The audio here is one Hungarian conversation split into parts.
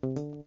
Végtelen.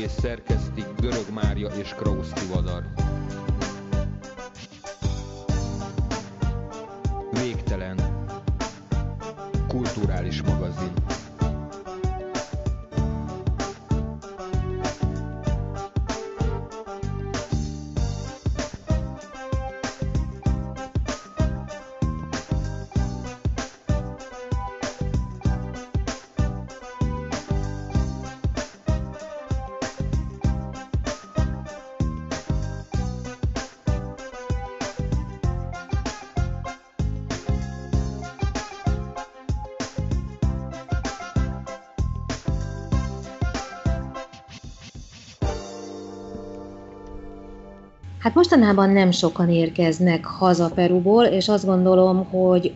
És szerkesztik Görög Mária és Krausz Tivadar. Hát mostanában nem sokan érkeznek haza Peruból, és azt gondolom, hogy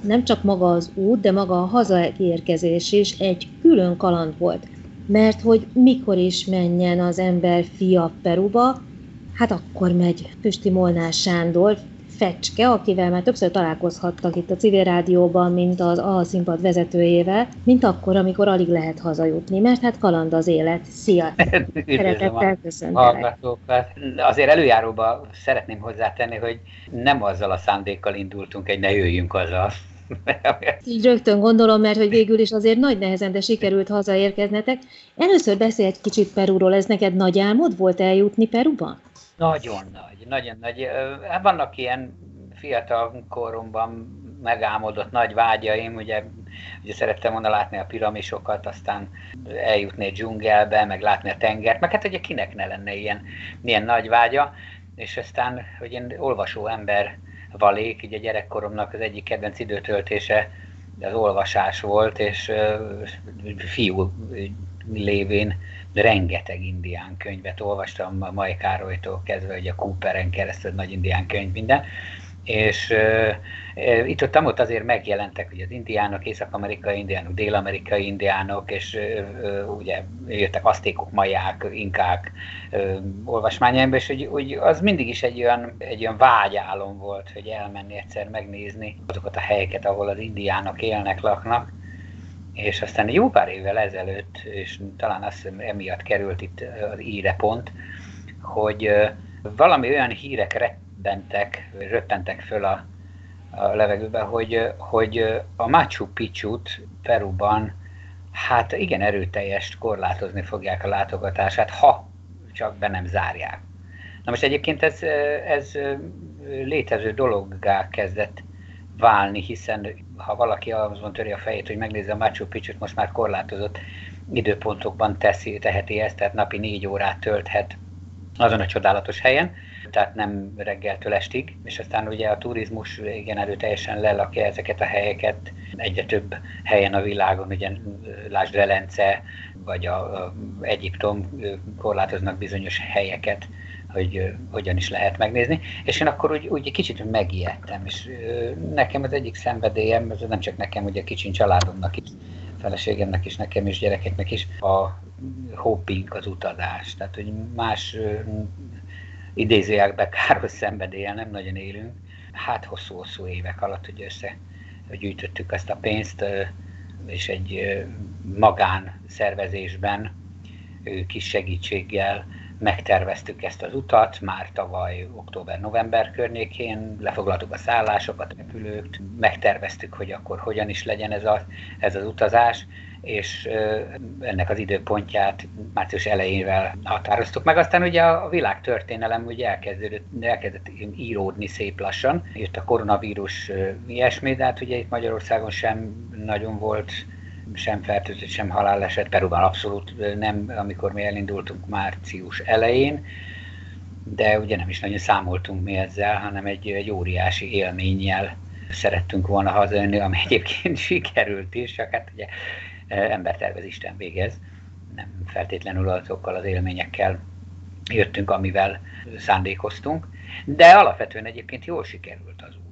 nem csak maga az út, de maga a hazaérkezés is egy külön kaland volt. Mert hogy mikor is menjen az ember fia Peruba, hát akkor megy Püsti Molnár Sándor, Fecske, akivel már többször találkozhattak itt a civil rádióban, mint az A színpad vezetőjével, mint akkor, amikor alig lehet hazajutni, mert hát kaland az élet. Szia! Szeretettel köszöntelek. Azért előjáróba szeretném hozzátenni, hogy nem azzal a szándékkal indultunk, hogy ne jöjjünk haza. Így rögtön gondolom, mert hogy végül is azért nagy nehezen, de sikerült hazaérkeznetek. Először beszélj egy kicsit Perúról, ez neked nagy álmod volt eljutni Peruba? Nagyon nagy, nagyon nagy. Hát vannak ilyen fiatal koromban megálmodott nagy vágyaim, ugye, ugye szerettem volna látni a piramisokat, aztán eljutni egy dzsungelbe, meg látni a tengert, meg hát ugye kinek ne lenne ilyen, ilyen nagy vágya, és aztán, hogy én olvasó ember valék, ugye gyerekkoromnak az egyik kedvenc időtöltése az olvasás volt, és fiú lévén rengeteg indián könyvet olvastam, a Mai Károlytól kezdve, hogy a Cooperen keresztül nagy indián könyv minden, és uh, itt ott, ott azért megjelentek hogy az indiánok, észak-amerikai indiánok, dél-amerikai indiánok, és uh, ugye jöttek asztékok, maják, inkák uh, olvasmányaimba, és hogy, hogy az mindig is egy olyan, egy olyan vágyálom volt, hogy elmenni egyszer megnézni azokat a helyeket, ahol az indiánok élnek, laknak, és aztán jó pár évvel ezelőtt, és talán azt hiszem emiatt került itt az íre pont, hogy valami olyan hírek rettentek, röppentek föl a, a levegőbe, hogy, hogy a Machu Picchu-t Peruban hát igen erőteljes korlátozni fogják a látogatását, ha csak be nem zárják. Na most egyébként ez, ez létező dologgá kezdett válni, hiszen ha valaki azon töri a fejét, hogy megnézze a Machu Picchu-t, most már korlátozott időpontokban teszi, teheti ezt, tehát napi négy órát tölthet azon a csodálatos helyen, tehát nem reggeltől estig, és aztán ugye a turizmus igen erőteljesen lelakja ezeket a helyeket, egyre több helyen a világon, ugye lásd Velence, vagy a, a Egyiptom korlátoznak bizonyos helyeket, hogy hogyan is lehet megnézni. És én akkor úgy, úgy kicsit megijedtem, és nekem az egyik szenvedélyem, ez nem csak nekem, ugye kicsin családomnak is, feleségemnek is, nekem is, gyerekeknek is, a hopping, az utazás. Tehát, hogy más idézőjelbe káros szenvedéllyel nem nagyon élünk. Hát hosszú-hosszú évek alatt, hogy össze gyűjtöttük ezt a pénzt, és egy magán szervezésben kis segítséggel megterveztük ezt az utat, már tavaly október-november környékén, lefoglaltuk a szállásokat, repülőt, megterveztük, hogy akkor hogyan is legyen ez, a, ez az utazás, és ennek az időpontját március elejével határoztuk meg. Aztán ugye a világ történelem ugye elkezdődött, elkezdett íródni szép lassan. Jött a koronavírus ilyesmi, de hát ugye itt Magyarországon sem nagyon volt sem fertőzött, sem haláleset, Peruban abszolút nem, amikor mi elindultunk március elején, de ugye nem is nagyon számoltunk mi ezzel, hanem egy, egy óriási élménnyel szerettünk volna hazajönni, ami egyébként sikerült is, csak hát ugye embertervez Isten végez, nem feltétlenül azokkal az élményekkel jöttünk, amivel szándékoztunk, de alapvetően egyébként jól sikerült az.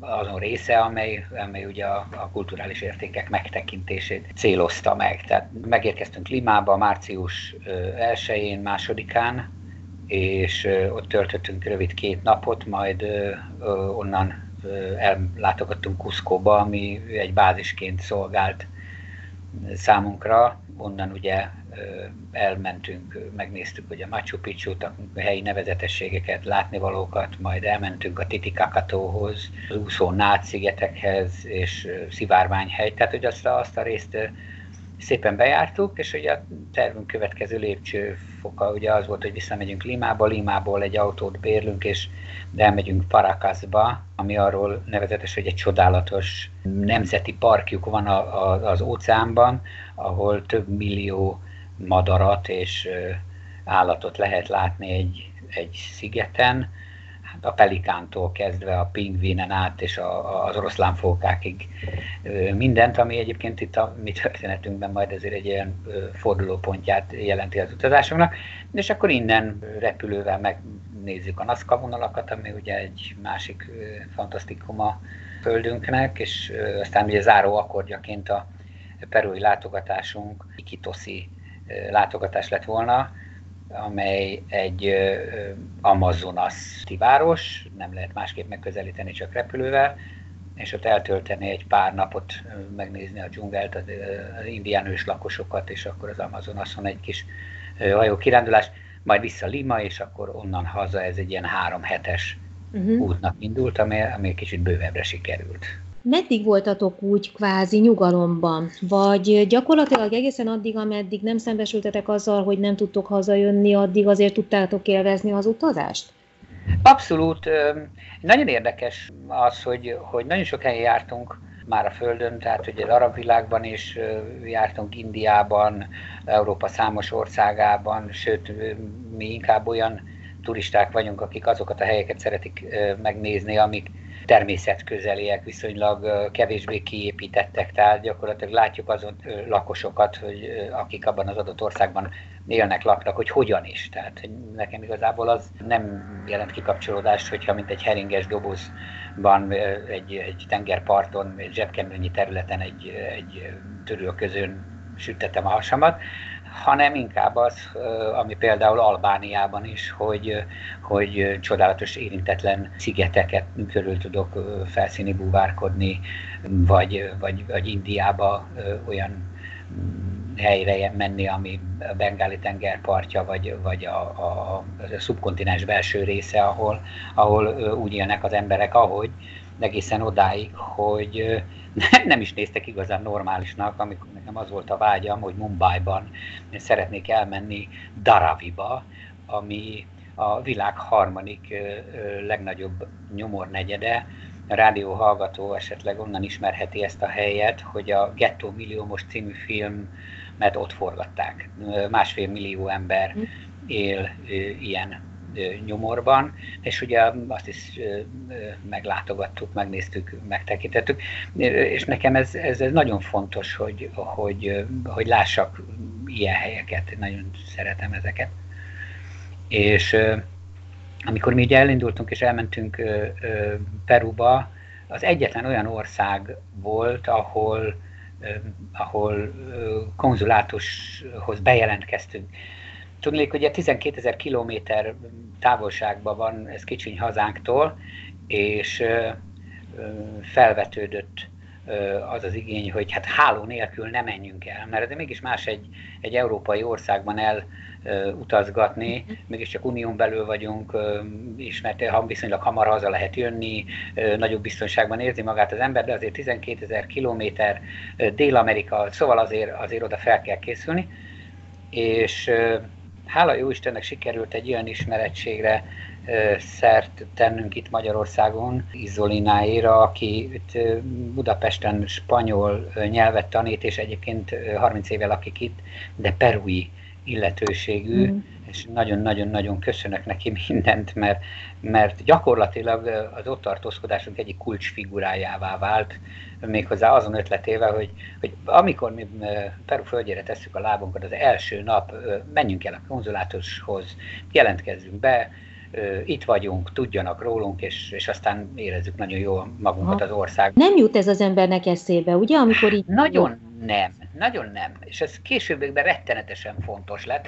Azon része, amely, amely ugye a, a kulturális értékek megtekintését célozta meg. Tehát megérkeztünk Limába március 1-én, másodikán, és ott töltöttünk rövid két napot, majd onnan ellátogattunk Kuszkóba, ami egy bázisként szolgált számunkra. Onnan ugye elmentünk, megnéztük ugye Machu Picchu-t, a helyi nevezetességeket, látnivalókat, majd elmentünk a Titicacatohoz, az úszó szigetekhez és szivárványhegy, tehát hogy azt a, azt a részt szépen bejártuk, és ugye a tervünk következő lépcsőfoka ugye az volt, hogy visszamegyünk Limába, Limából egy autót bérlünk, és elmegyünk Paracasba, ami arról nevezetes, hogy egy csodálatos nemzeti parkjuk van a, a, az óceánban, ahol több millió madarat és állatot lehet látni egy, egy szigeten, hát a pelikántól kezdve a pingvinen át és a, az oroszlánfókákig mindent, ami egyébként itt a mi történetünkben majd ezért egy ilyen fordulópontját jelenti az utazásunknak, és akkor innen repülővel megnézzük a Nazca vonalakat, ami ugye egy másik fantasztikum a földünknek, és aztán ugye záró akkordjaként a perui látogatásunk Ikitoszi látogatás lett volna, amely egy Amazonas város, nem lehet másképp megközelíteni, csak repülővel, és ott eltölteni egy pár napot, megnézni a dzsungelt, az, indián lakosokat, és akkor az Amazonason egy kis hajó kirándulás, majd vissza Lima, és akkor onnan haza ez egy ilyen három hetes uh-huh. útnak indult, ami, ami kicsit bővebbre sikerült. Meddig voltatok úgy kvázi nyugalomban? Vagy gyakorlatilag egészen addig, ameddig nem szembesültetek azzal, hogy nem tudtok hazajönni, addig azért tudtátok élvezni az utazást? Abszolút. Nagyon érdekes az, hogy, hogy nagyon sok helyen jártunk már a Földön, tehát hogy az arab világban is jártunk, Indiában, Európa számos országában, sőt, mi inkább olyan turisták vagyunk, akik azokat a helyeket szeretik megnézni, amik természetközeliek, viszonylag kevésbé kiépítettek, tehát gyakorlatilag látjuk azon lakosokat, hogy akik abban az adott országban élnek, laknak, hogy hogyan is. Tehát nekem igazából az nem jelent kikapcsolódást, hogyha mint egy heringes dobozban egy, egy tengerparton, egy zsebkeményi területen egy, egy törülközön süttetem a hasamat, hanem inkább az, ami például Albániában is, hogy, hogy csodálatos érintetlen szigeteket körül tudok felszíni búvárkodni, vagy, vagy, vagy Indiába olyan mm, helyre menni, ami a Bengáli tengerpartja, vagy, vagy a, a, a szubkontinens belső része, ahol, ahol úgy élnek az emberek, ahogy, egészen odáig, hogy nem is néztek igazán normálisnak, amikor nekem az volt a vágyam, hogy Mumbai-ban szeretnék elmenni Daraviba, ami a világ harmadik legnagyobb nyomornegyede. A rádió hallgató esetleg onnan ismerheti ezt a helyet, hogy a Ghetto Milliómos című filmet ott forgatták. Másfél millió ember hm. él ilyen nyomorban, és ugye azt is meglátogattuk, megnéztük, megtekintettük, és nekem ez, ez, ez nagyon fontos, hogy, hogy, hogy lássak ilyen helyeket, nagyon szeretem ezeket. És amikor mi ugye elindultunk és elmentünk Peruba, az egyetlen olyan ország volt, ahol ahol konzulátushoz bejelentkeztünk. Tudnék, ugye 12 ezer kilométer távolságban van ez kicsiny hazánktól, és felvetődött az az igény, hogy hát háló nélkül nem menjünk el, mert ez mégis más egy, egy európai országban el utazgatni, mégiscsak unión belül vagyunk, ismert, ha viszonylag hamar haza lehet jönni, nagyobb biztonságban érzi magát az ember, de azért 12 ezer kilométer Dél-Amerika, szóval azért, azért oda fel kell készülni, és hála jó Istennek sikerült egy olyan ismerettségre szert tennünk itt Magyarországon, Izolináira, aki itt Budapesten spanyol nyelvet tanít, és egyébként 30 éve lakik itt, de perui illetőségű, mm. és nagyon-nagyon-nagyon köszönök neki mindent, mert, mert gyakorlatilag az ott tartózkodásunk egyik kulcsfigurájává vált, méghozzá azon ötletével, hogy, hogy amikor mi Peru földjére tesszük a lábunkat, az első nap menjünk el a konzulátushoz, jelentkezzünk be, itt vagyunk, tudjanak rólunk, és, és aztán érezzük nagyon jól magunkat az ország. Nem jut ez az embernek eszébe, ugye, amikor így... Nagyon nem, nagyon nem. És ez későbbiekben rettenetesen fontos lett.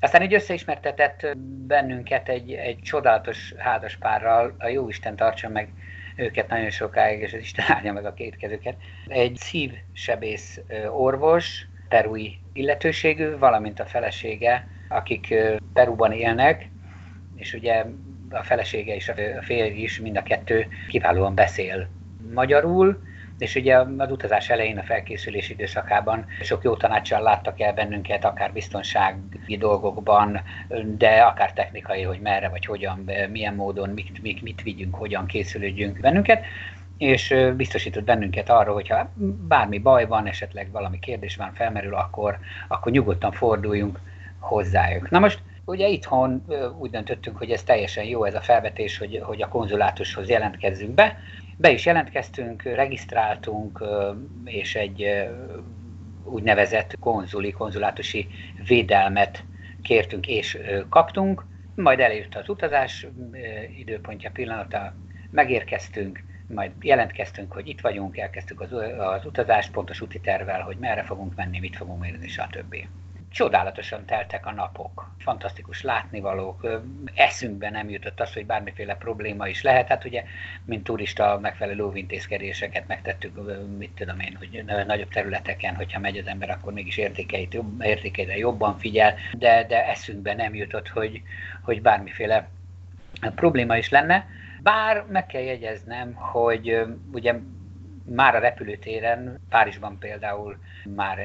Aztán így összeismertetett bennünket egy, egy csodálatos házaspárral, a Jóisten tartsa meg őket nagyon sokáig, és az Isten állja meg a két kezüket. Egy szívsebész orvos, perui illetőségű, valamint a felesége, akik Peruban élnek, és ugye a felesége és a férj is mind a kettő kiválóan beszél magyarul, és ugye az utazás elején, a felkészülés időszakában sok jó tanácssal láttak el bennünket, akár biztonsági dolgokban, de akár technikai, hogy merre vagy hogyan, milyen módon, mit, mit, mit vigyünk, hogyan készülődjünk bennünket és biztosított bennünket arra, hogyha bármi baj van, esetleg valami kérdés van, felmerül, akkor, akkor nyugodtan forduljunk hozzájuk. Na most ugye itthon úgy döntöttünk, hogy ez teljesen jó ez a felvetés, hogy, hogy a konzulátushoz jelentkezzünk be, be is jelentkeztünk, regisztráltunk, és egy úgynevezett konzuli, konzulátusi védelmet kértünk és kaptunk. Majd eljött az utazás időpontja pillanata, megérkeztünk, majd jelentkeztünk, hogy itt vagyunk, elkezdtük az, az utazást pontos úti tervvel, hogy merre fogunk menni, mit fogunk mérni, stb csodálatosan teltek a napok. Fantasztikus látnivalók, eszünkbe nem jutott az, hogy bármiféle probléma is lehet. Hát ugye, mint turista megfelelő óvintézkedéseket megtettük, mit tudom én, hogy nagyobb területeken, hogyha megy az ember, akkor mégis értékeit, értékeire jobban figyel, de, de eszünkbe nem jutott, hogy, hogy bármiféle probléma is lenne. Bár meg kell jegyeznem, hogy ugye már a repülőtéren, Párizsban például már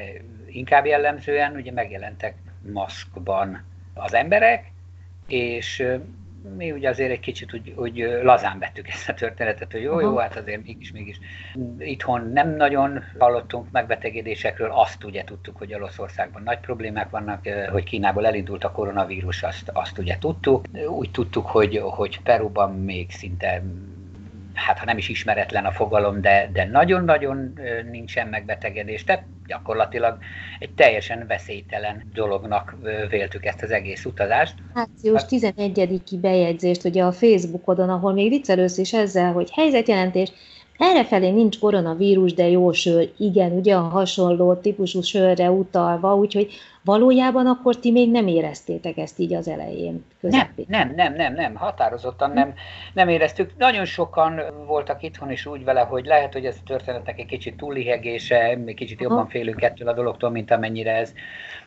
inkább jellemzően ugye megjelentek maszkban az emberek, és mi ugye azért egy kicsit úgy, úgy lazán vettük ezt a történetet, hogy jó, jó, hát azért mégis, mégis. Itthon nem nagyon hallottunk megbetegedésekről, azt ugye tudtuk, hogy Olaszországban nagy problémák vannak, hogy Kínából elindult a koronavírus, azt, azt ugye tudtuk. Úgy tudtuk, hogy, hogy Peruban még szinte hát ha nem is ismeretlen a fogalom, de, de nagyon-nagyon nincsen megbetegedés. Tehát gyakorlatilag egy teljesen veszélytelen dolognak véltük ezt az egész utazást. Március 11 bejegyzést ugye a Facebookodon, ahol még viccelősz is ezzel, hogy helyzetjelentés, Errefelé nincs koronavírus, de jó sör. Igen, ugye a hasonló típusú sörre utalva, úgyhogy valójában akkor ti még nem éreztétek ezt így az elején? Közepén. Nem, nem, nem, nem, nem, határozottan nem, nem éreztük. Nagyon sokan voltak itthon is úgy vele, hogy lehet, hogy ez a történetnek egy kicsit túlihegése, egy kicsit jobban félünk ettől a dologtól, mint amennyire ez,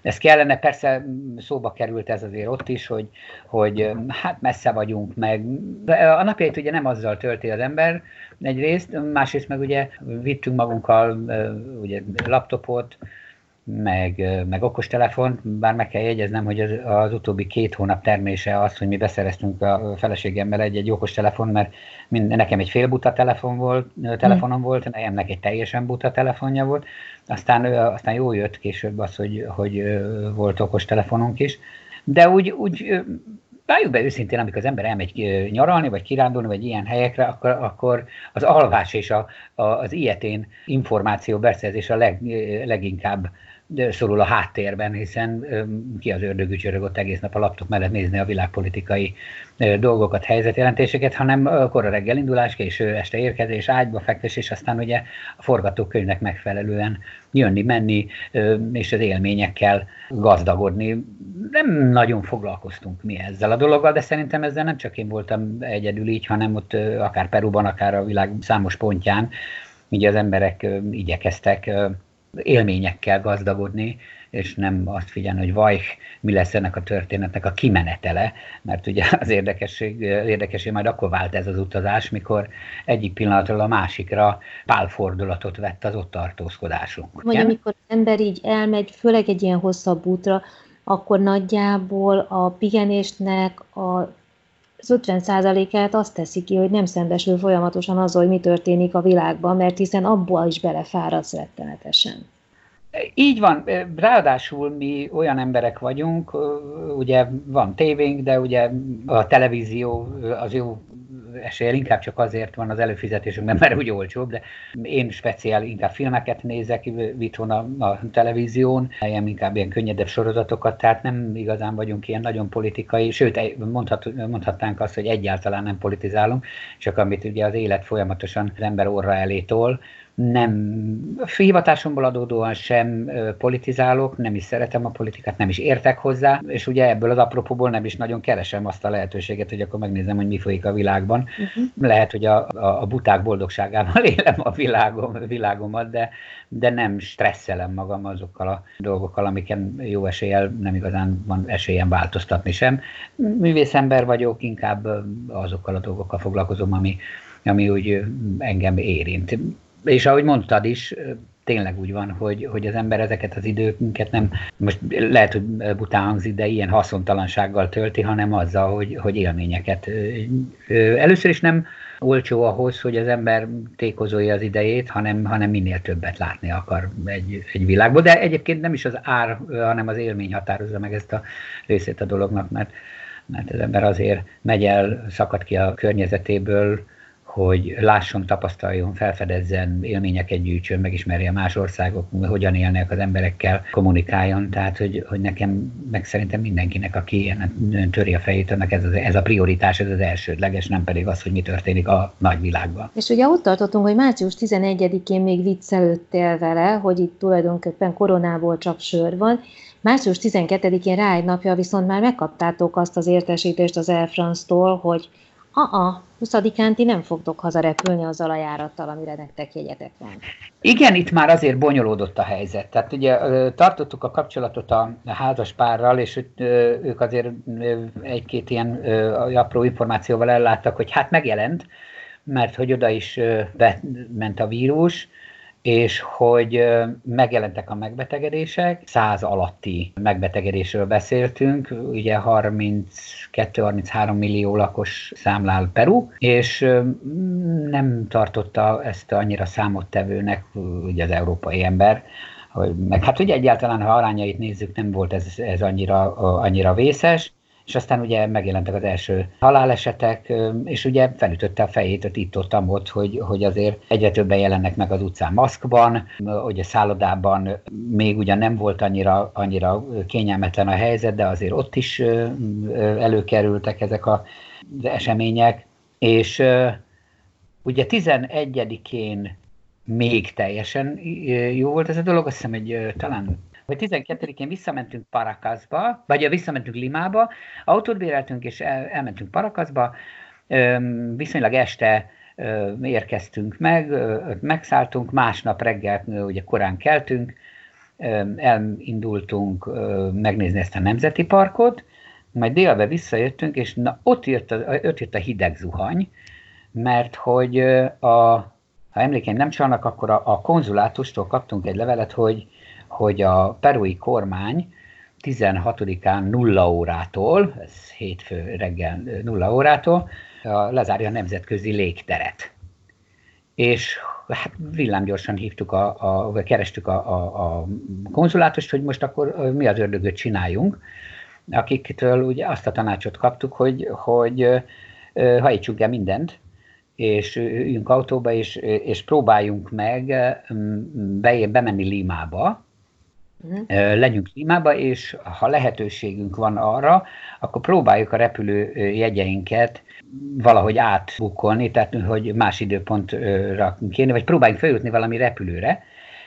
ez kellene. Persze szóba került ez azért ott is, hogy, hogy hát messze vagyunk meg. A napjait ugye nem azzal tölti az ember, egyrészt, másrészt meg ugye vittünk magunkkal ugye laptopot, meg, meg okostelefon, bár meg kell jegyeznem, hogy az, az utóbbi két hónap termése az, hogy mi beszereztünk a feleségemmel egy, egy okostelefon, mert mind, nekem egy fél buta telefon volt, telefonom mm. volt, nejemnek egy teljesen buta telefonja volt, aztán, aztán jó jött később az, hogy, hogy volt okostelefonunk is, de úgy, úgy valljuk be őszintén, amikor az ember elmegy nyaralni, vagy kirándulni, vagy ilyen helyekre, akkor, akkor az alvás és a, a, az ilyetén információ beszerzés a leg, leginkább szorul a háttérben, hiszen ki az ördögücsörög ott egész nap a laptop mellett nézni a világpolitikai dolgokat, helyzetjelentéseket, hanem kora reggel indulás, késő este érkezés, ágyba fektés, és aztán ugye a forgatókönyvnek megfelelően jönni, menni, és az élményekkel gazdagodni. Nem nagyon foglalkoztunk mi ezzel a dologgal, de szerintem ezzel nem csak én voltam egyedül így, hanem ott akár Peruban, akár a világ számos pontján, ugye az emberek igyekeztek élményekkel gazdagodni, és nem azt figyelni, hogy vaj, mi lesz ennek a történetnek a kimenetele, mert ugye az érdekesség, érdekesség majd akkor vált ez az utazás, mikor egyik pillanatról a másikra pálfordulatot vett az ott tartózkodásunk. Vagy amikor az ember így elmegy, főleg egy ilyen hosszabb útra, akkor nagyjából a pihenésnek a az 50%-át azt teszi ki, hogy nem szembesül folyamatosan az, hogy mi történik a világban, mert hiszen abból is belefáradsz rettenetesen. Így van, ráadásul mi olyan emberek vagyunk, ugye van tévénk, de ugye a televízió az jó eséllyel inkább csak azért van az előfizetésünkben, mert úgy olcsóbb, de én speciál inkább filmeket nézek itthon a, a televízión, helyen inkább ilyen könnyedebb sorozatokat, tehát nem igazán vagyunk ilyen nagyon politikai, sőt mondhat, mondhatnánk azt, hogy egyáltalán nem politizálunk, csak amit ugye az élet folyamatosan az ember orra elé tol, nem hivatásomból adódóan sem politizálok, nem is szeretem a politikát, nem is értek hozzá, és ugye ebből az apropóból nem is nagyon keresem azt a lehetőséget, hogy akkor megnézem, hogy mi folyik a világban. Uh-huh. Lehet, hogy a, a, a buták boldogságával élem a világom, világomat, de, de nem stresszelem magam azokkal a dolgokkal, amiken jó eséllyel nem igazán van esélyem változtatni sem. Művészember vagyok, inkább azokkal a dolgokkal foglalkozom, ami, ami úgy engem érint és ahogy mondtad is, tényleg úgy van, hogy, hogy az ember ezeket az időket nem, most lehet, hogy bután hangzik, de ilyen haszontalansággal tölti, hanem azzal, hogy, hogy élményeket. Először is nem olcsó ahhoz, hogy az ember tékozolja az idejét, hanem, hanem minél többet látni akar egy, egy világban. De egyébként nem is az ár, hanem az élmény határozza meg ezt a részét a dolognak, mert, mert az ember azért megy el, szakad ki a környezetéből, hogy lásson, tapasztaljon, felfedezzen, élményeket gyűjtsön, megismerje más országok, hogyan élnek az emberekkel, kommunikáljon. Tehát, hogy, hogy nekem, meg szerintem mindenkinek, aki ilyen töri a fejét, annak ez, az, ez a prioritás, ez az elsődleges, nem pedig az, hogy mi történik a nagyvilágban. És ugye ott tartottunk, hogy március 11-én még viccelődtél vele, hogy itt tulajdonképpen koronából csak sör van, Március 12-én rá egy napja viszont már megkaptátok azt az értesítést az Air France-tól, hogy a 20-án ti nem fogtok hazarepülni azzal a járattal, amire nektek jegyetek van. Igen, itt már azért bonyolódott a helyzet. Tehát ugye tartottuk a kapcsolatot a házas párral, és ők azért egy-két ilyen apró információval elláttak, hogy hát megjelent, mert hogy oda is ment a vírus, és hogy megjelentek a megbetegedések, száz alatti megbetegedésről beszéltünk, ugye 32-33 millió lakos számlál Peru, és nem tartotta ezt annyira számottevőnek ugye az európai ember, hogy, meg hát ugye egyáltalán, ha arányait nézzük, nem volt ez, ez annyira, annyira vészes, és aztán ugye megjelentek az első halálesetek, és ugye felütötte a fejét ott itt hogy, hogy azért egyre többen jelennek meg az utcán maszkban, hogy a szállodában még ugyan nem volt annyira, annyira kényelmetlen a helyzet, de azért ott is előkerültek ezek az események, és ugye 11-én még teljesen jó volt ez a dolog, azt hiszem, hogy talán hogy 12-én visszamentünk Parakaszba, vagy visszamentünk Limába, autót béreltünk, és el, elmentünk Parakaszba, viszonylag este érkeztünk meg, megszálltunk, másnap reggel ugye korán keltünk, elindultunk megnézni ezt a nemzeti parkot, majd délbe visszajöttünk, és na, ott, jött a, ott jött a hideg zuhany, mert hogy a, ha emlékeim nem csalnak, akkor a, a konzulátustól kaptunk egy levelet, hogy hogy a perui kormány 16-án nulla órától, ez hétfő reggel nulla órától, lezárja a nemzetközi légteret. És hát villámgyorsan hívtuk, a, a, vagy kerestük a, a, a konzulátust, hogy most akkor mi az ördögöt csináljunk, akiktől ugye azt a tanácsot kaptuk, hogy, hogy hajtsuk el mindent, és üljünk autóba, és, és próbáljunk meg be, bemenni Limába, uh-huh. legyünk klímába, és ha lehetőségünk van arra, akkor próbáljuk a repülő jegyeinket valahogy átbukolni, tehát hogy más időpontra kéne, vagy próbáljunk feljutni valami repülőre,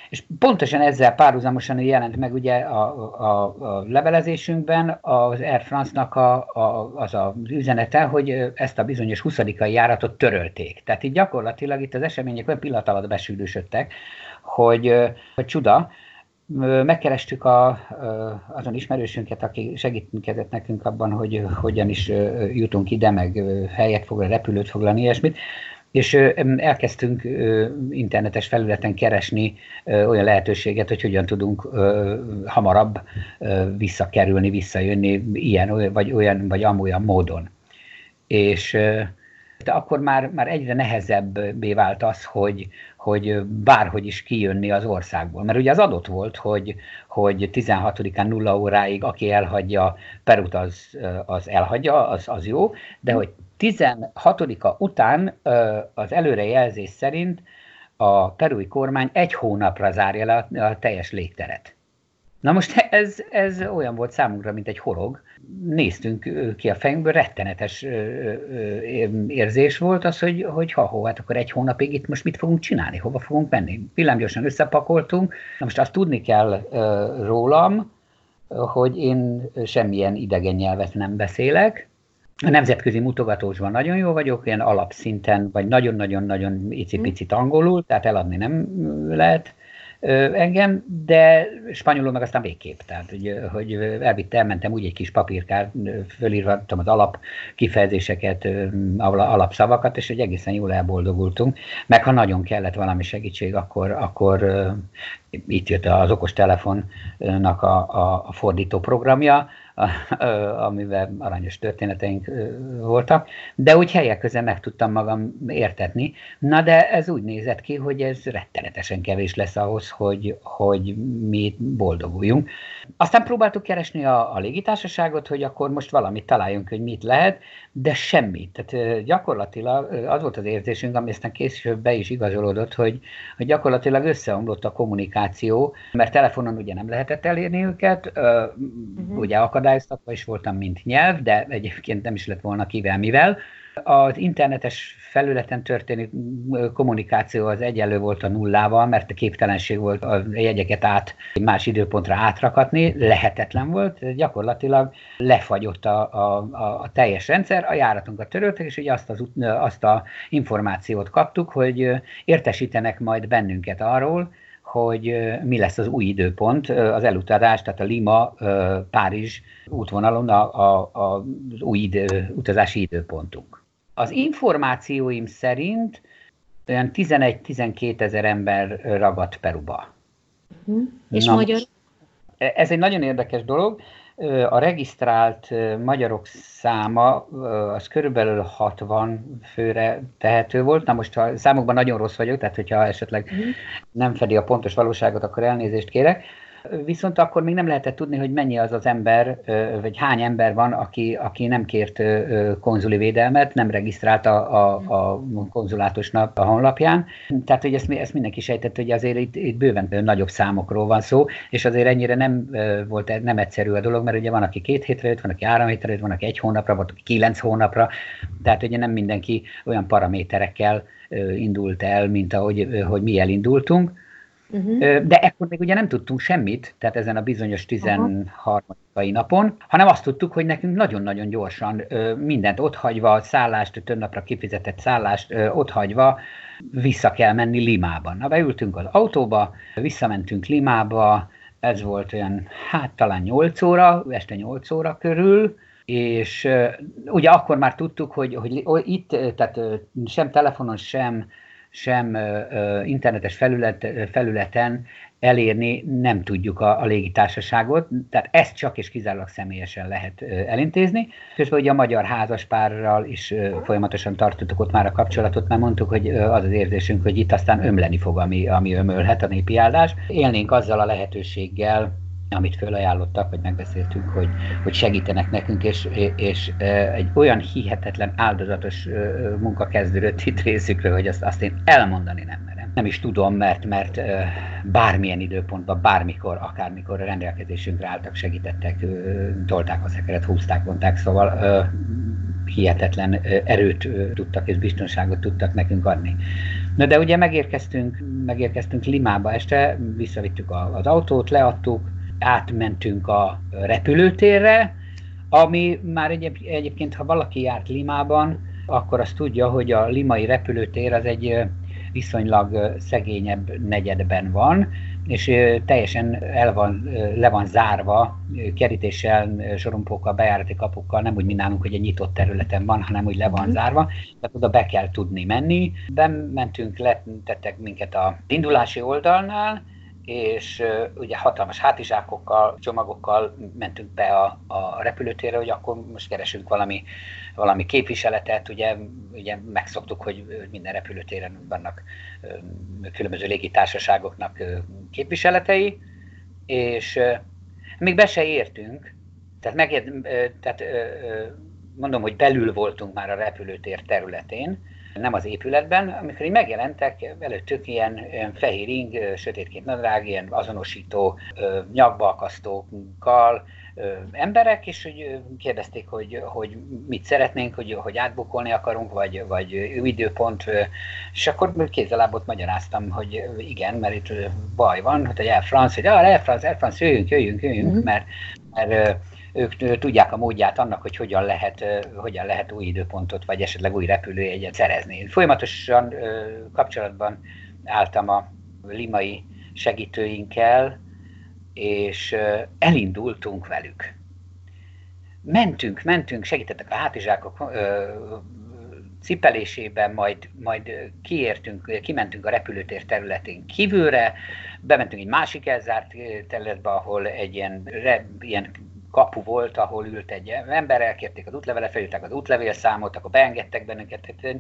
és pontosan ezzel párhuzamosan jelent meg ugye a, a, a levelezésünkben az Air France-nak a, a, az az üzenete, hogy ezt a bizonyos 20 járatot törölték. Tehát itt gyakorlatilag itt az események olyan pillanat alatt besűrűsödtek, hogy, hogy csuda, Megkerestük a, azon ismerősünket, aki segítkezett nekünk abban, hogy hogyan is jutunk ide, meg helyet foglalni, repülőt foglalni, ilyesmit. És elkezdtünk internetes felületen keresni olyan lehetőséget, hogy hogyan tudunk hamarabb visszakerülni, visszajönni ilyen vagy olyan vagy amolyan módon. És de akkor már, már egyre nehezebbé vált az, hogy, hogy bárhogy is kijönni az országból. Mert ugye az adott volt, hogy, hogy 16-án nulla óráig, aki elhagyja Perut, az, az elhagyja, az, az jó, de hogy 16-a után az előrejelzés szerint a perui kormány egy hónapra zárja le a teljes légteret. Na most ez, ez olyan volt számunkra, mint egy horog. Néztünk ki a fejünkből, rettenetes érzés volt az, hogy, hogy ha, ho, hát akkor egy hónapig itt most mit fogunk csinálni, hova fogunk menni. Villámgyorsan összepakoltunk. Na most azt tudni kell rólam, hogy én semmilyen idegen nyelvet nem beszélek, a nemzetközi mutogatósban nagyon jó vagyok, ilyen alapszinten, vagy nagyon-nagyon-nagyon icipicit angolul, tehát eladni nem lehet engem, de spanyolul meg aztán végképp. Tehát, hogy, hogy elvitte, elmentem úgy egy kis papírkát, fölírtam az alap kifejezéseket, alapszavakat, és hogy egészen jól elboldogultunk. Meg ha nagyon kellett valami segítség, akkor, akkor itt jött az okos telefonnak a, a, a fordító programja, amivel aranyos történeteink voltak, de úgy helyek közben meg tudtam magam értetni. Na de ez úgy nézett ki, hogy ez rettenetesen kevés lesz ahhoz, hogy, hogy mi boldoguljunk. Aztán próbáltuk keresni a, a légitársaságot, hogy akkor most valamit találjunk, hogy mit lehet, de semmit. Tehát gyakorlatilag az volt az érzésünk, ami aztán később be is igazolódott, hogy, hogy gyakorlatilag összeomlott a kommunikáció, mert telefonon ugye nem lehetett elérni őket, uh-huh. ugye akadályoztatva is voltam, mint nyelv, de egyébként nem is lett volna kivel mivel. Az internetes felületen történő kommunikáció az egyenlő volt a nullával, mert a képtelenség volt a jegyeket át más időpontra átrakatni, lehetetlen volt, gyakorlatilag lefagyott a, a, a, a teljes rendszer, a járatunkat töröltek, és ugye azt, az, azt a információt kaptuk, hogy értesítenek majd bennünket arról, hogy mi lesz az új időpont, az elutazás, tehát a Lima-Párizs útvonalon a, a, a, az új idő, utazási időpontunk. Az információim szerint olyan 11-12 ezer ember ragadt Peruba. Uh-huh. És Na, magyar? Ez egy nagyon érdekes dolog. A regisztrált magyarok száma az körülbelül 60 főre tehető volt. Na most ha számokban nagyon rossz vagyok, tehát hogyha esetleg uh-huh. nem fedi a pontos valóságot, akkor elnézést kérek viszont akkor még nem lehetett tudni, hogy mennyi az az ember, vagy hány ember van, aki, aki nem kért konzuli védelmet, nem regisztrálta a, a konzulátusnak a honlapján. Tehát, hogy ezt, ezt mindenki sejtett, hogy azért itt, itt bőven nagyobb számokról van szó, és azért ennyire nem volt nem egyszerű a dolog, mert ugye van, aki két hétre jött, van, aki három hétre jött, van, aki egy hónapra, aki kilenc hónapra, tehát ugye nem mindenki olyan paraméterekkel indult el, mint ahogy hogy mi elindultunk. Uh-huh. De ekkor még ugye nem tudtunk semmit, tehát ezen a bizonyos 13. Uh-huh. napon, hanem azt tudtuk, hogy nekünk nagyon-nagyon gyorsan mindent otthagyva, szállást, több napra kifizetett szállást otthagyva vissza kell menni Limába. Na, beültünk az autóba, visszamentünk Limába, ez volt olyan, hát talán 8 óra, este 8 óra körül, és ugye akkor már tudtuk, hogy, hogy itt, tehát sem telefonon, sem sem internetes felület, felületen elérni nem tudjuk a, a légitársaságot, tehát ezt csak és kizárólag személyesen lehet elintézni. Közben ugye a magyar házaspárral is folyamatosan tartottuk ott már a kapcsolatot, mert mondtuk, hogy az az érzésünk, hogy itt aztán ömleni fog, ami, ami ömölhet a népi áldás. Élnénk azzal a lehetőséggel, amit fölajánlottak, vagy megbeszéltünk, hogy, hogy segítenek nekünk, és, és egy olyan hihetetlen áldozatos munka kezdődött itt részükről, hogy azt, azt én elmondani nem merem. Nem is tudom, mert, mert bármilyen időpontban, bármikor, akármikor a rendelkezésünkre álltak, segítettek, tolták a szekeret, húzták, vonták, szóval hihetetlen erőt tudtak és biztonságot tudtak nekünk adni. Na de ugye megérkeztünk, megérkeztünk Limába este, visszavittük az autót, leadtuk, átmentünk a repülőtérre, ami már egyéb, egyébként, ha valaki járt Limában, akkor azt tudja, hogy a limai repülőtér az egy viszonylag szegényebb negyedben van, és teljesen el van, le van zárva kerítéssel, sorompókkal, bejárati kapukkal, nem úgy, mint nálunk, hogy egy nyitott területen van, hanem úgy le van mhm. zárva, tehát oda be kell tudni menni. Bementünk, letettek minket a indulási oldalnál, és ugye hatalmas hátizsákokkal, csomagokkal mentünk be a, a repülőtérre, hogy akkor most keresünk valami, valami képviseletet, ugye, ugye megszoktuk, hogy minden repülőtéren vannak különböző légitársaságoknak képviseletei, és még be se értünk, tehát, meg, tehát mondom, hogy belül voltunk már a repülőtér területén, nem az épületben, amikor így megjelentek előttük ilyen, fehér ing, sötétként nadrág, ilyen azonosító nyakbalkasztókkal emberek, és hogy kérdezték, hogy, hogy mit szeretnénk, hogy, hogy átbukolni akarunk, vagy, vagy időpont, és akkor kézzelábot magyaráztam, hogy igen, mert itt baj van, hogy Air France, hogy ah, Air France, Air France, jöjjünk, jöjjünk, jöjjünk, uh-huh. mert, mert ők tudják a módját annak, hogy hogyan lehet, hogyan lehet új időpontot, vagy esetleg új repülőjegyet szerezni. Folyamatosan kapcsolatban álltam a limai segítőinkkel, és elindultunk velük. Mentünk, mentünk, segítettek a hátizsákok cipelésében, majd, majd kiértünk, kimentünk a repülőtér területén kívülre, bementünk egy másik elzárt területbe, ahol egy ilyen, ilyen kapu volt, ahol ült egy ember, elkérték az útlevelet, felültek az útlevélszámot, akkor beengedtek bennünket, tehát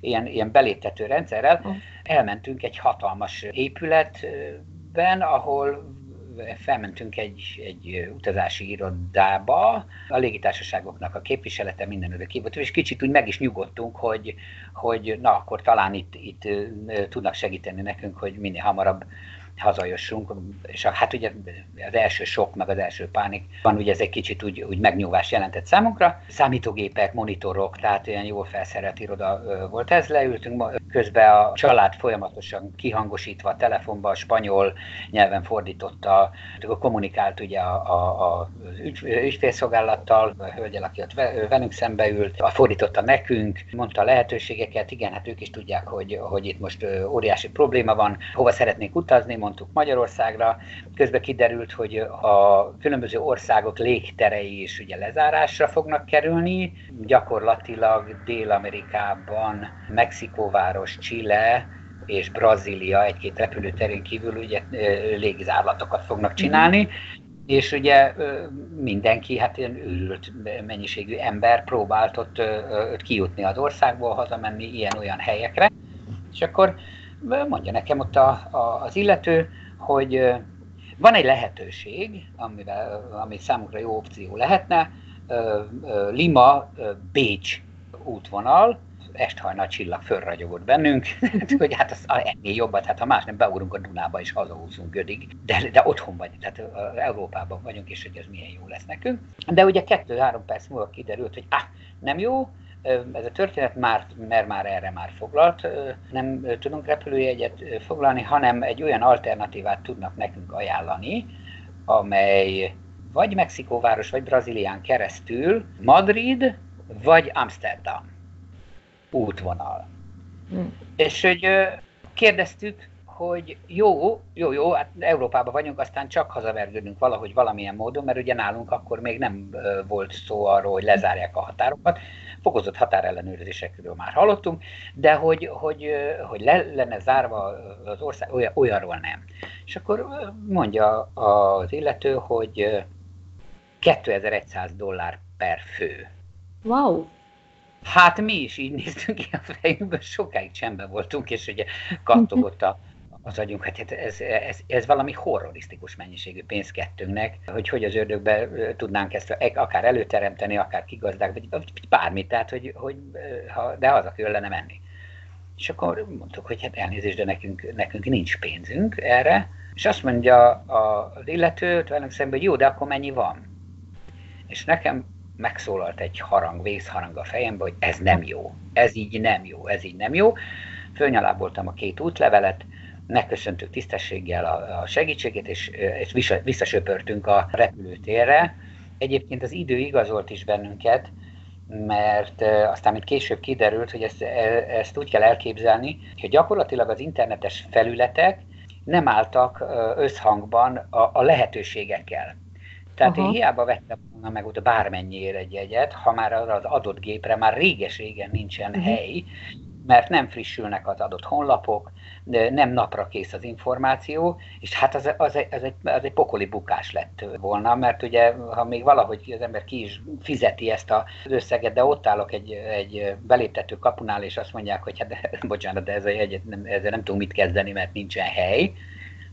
ilyen, ilyen beléptető rendszerrel. Mm. Elmentünk egy hatalmas épületben, ahol felmentünk egy, egy utazási irodába, a légitársaságoknak a képviselete mindenőre ki volt, és kicsit úgy meg is nyugodtunk, hogy, hogy na akkor talán itt, itt tudnak segíteni nekünk, hogy minél hamarabb hazajössünk, és a, hát ugye az első sok, meg az első pánik van, ugye ez egy kicsit úgy, úgy megnyugvás jelentett számunkra. Számítógépek, monitorok, tehát ilyen jól felszerelt iroda volt ez, leültünk, közben a család folyamatosan kihangosítva a telefonba, a spanyol nyelven fordította, kommunikált ugye a, a, a az ügy, ügyfélszolgálattal, a hölgyel, aki ott velünk szembe ült, a fordította nekünk, mondta a lehetőségeket, igen, hát ők is tudják, hogy, hogy itt most óriási probléma van, hova szeretnék utazni, mondtuk Magyarországra. Közben kiderült, hogy a különböző országok légterei is ugye lezárásra fognak kerülni. Gyakorlatilag Dél-Amerikában, Mexikóváros, Chile, és Brazília egy-két repülőterén kívül ugye légzárlatokat fognak csinálni, és ugye mindenki, hát ilyen őrült mennyiségű ember próbált ott, ott kijutni az országból, hazamenni ilyen-olyan helyekre, és akkor mondja nekem ott a, a, az illető, hogy van egy lehetőség, amivel, ami számunkra jó opció lehetne, Lima, Bécs útvonal, esthajnal csillag fölragyogott bennünk, hogy hát az ennél jobbat, hát ha más nem, beugrunk a Dunába és hazahúzunk Gödig, de, de otthon vagyunk, tehát Európában vagyunk, és hogy ez milyen jó lesz nekünk. De ugye kettő-három perc múlva kiderült, hogy ah, nem jó, ez a történet már, mert már erre már foglalt, nem tudunk repülőjegyet foglalni, hanem egy olyan alternatívát tudnak nekünk ajánlani, amely vagy Mexikóváros, vagy Brazílián keresztül Madrid, vagy Amsterdam útvonal. Hmm. És hogy kérdeztük, hogy jó, jó, jó, hát Európában vagyunk, aztán csak hazavergődünk valahogy valamilyen módon, mert ugye nálunk akkor még nem volt szó arról, hogy lezárják a határokat, fokozott határellenőrzésekről már hallottunk, de hogy, hogy, hogy le lenne zárva az ország, olyan, olyanról nem. És akkor mondja az illető, hogy 2100 dollár per fő. Wow! Hát mi is így néztünk ki a fejünkből, sokáig csendben voltunk, és ugye kattogott a, az agyunk, hát ez, ez, ez valami horrorisztikus mennyiségű pénz kettőnknek, hogy hogy az ördögbe tudnánk ezt akár előteremteni, akár kigazdák, vagy, vagy bármit, tehát hogy, hogy ha, de haza kellene menni. És akkor mondtuk, hogy hát elnézést, de nekünk, nekünk nincs pénzünk erre, és azt mondja az illető velünk szemben, hogy jó, de akkor mennyi van? És nekem megszólalt egy harang, vészharang a fejembe, hogy ez nem jó, ez így nem jó, ez így nem jó. Fölnyaláboltam a két útlevelet, megköszöntük tisztességgel a, a segítségét, és, és visszasöpörtünk a repülőtérre. Egyébként az idő igazolt is bennünket, mert aztán, mint később kiderült, hogy ezt, e, ezt úgy kell elképzelni, hogy gyakorlatilag az internetes felületek nem álltak összhangban a, a lehetőségekkel. Tehát Aha. én hiába vettem volna meg ott bármennyiért egy jegyet, ha már az adott gépre már réges-régen nincsen uh-huh. hely, mert nem frissülnek az adott honlapok, nem napra kész az információ, és hát az, az, egy, az, egy, az egy pokoli bukás lett volna, mert ugye, ha még valahogy az ember ki is fizeti ezt az összeget, de ott állok egy, egy beléptető kapunál, és azt mondják, hogy hát bocsánat, de ez a jegy, nem, ezzel nem tudom mit kezdeni, mert nincsen hely,